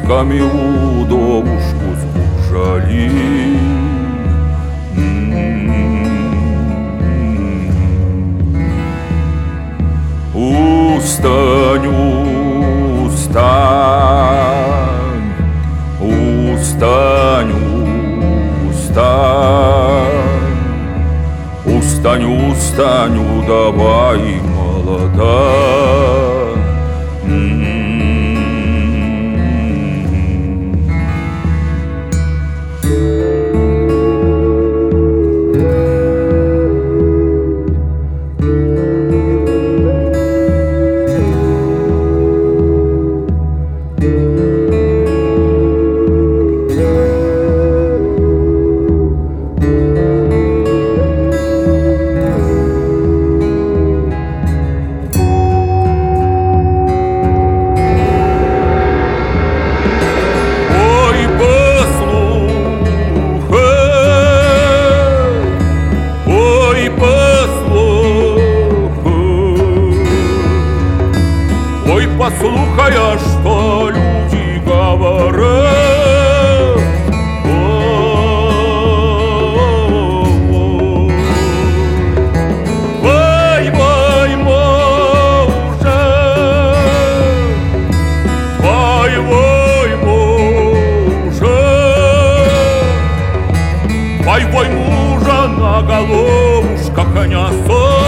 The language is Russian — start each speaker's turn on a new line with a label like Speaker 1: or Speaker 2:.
Speaker 1: голосками у довушку сбужали. Устань, устань, устань, устань, устань, давай, молодая. слухая, что люди говорят. Ой, мой мужа, ой, мой мужа, ой, мой мужа на головушках коня сон.